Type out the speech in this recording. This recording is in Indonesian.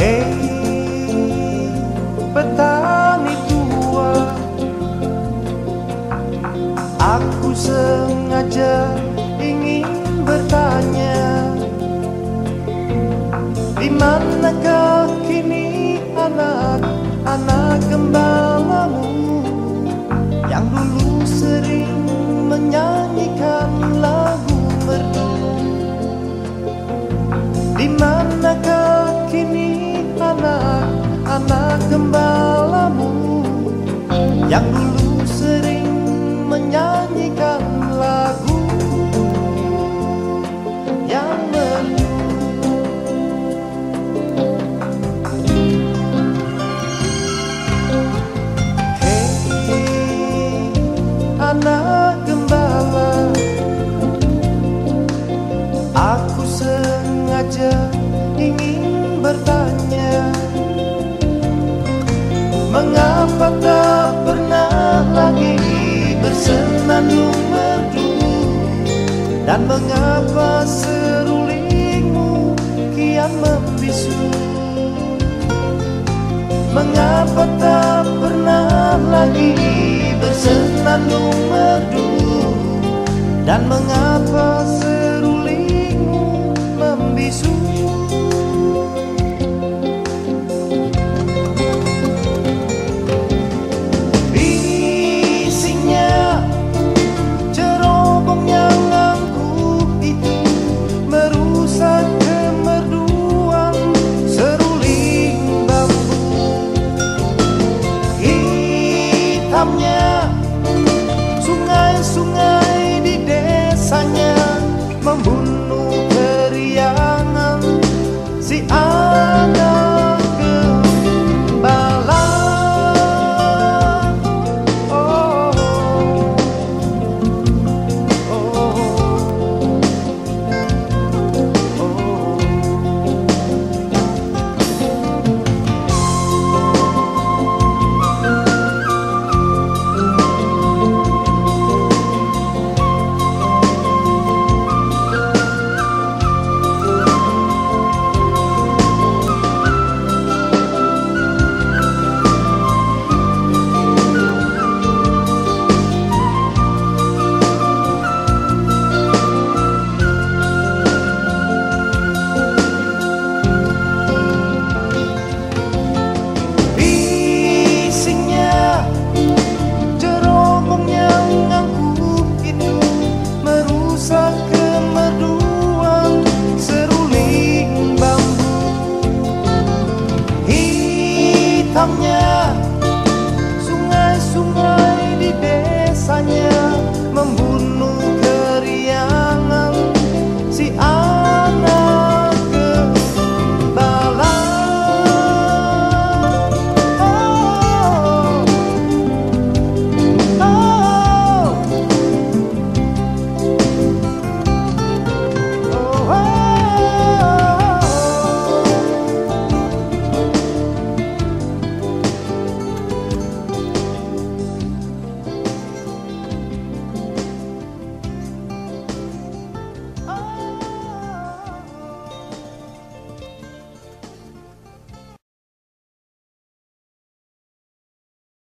Hei petani tua Aku sengaja ingin bertanya Di manakah kini anak-anak gembalamu Yang dulu sering menyanyikan lagu merdu? Di manakah kini Yang dulu sering menyanyikan lagu yang merdu Hei anak gembala Aku sengaja ingin bertanya Mengapa Dan mengapa serulingmu kian membisu? Mengapa tak pernah lagi bersenandung merdu? Dan mengapa serulingmu thắm nhé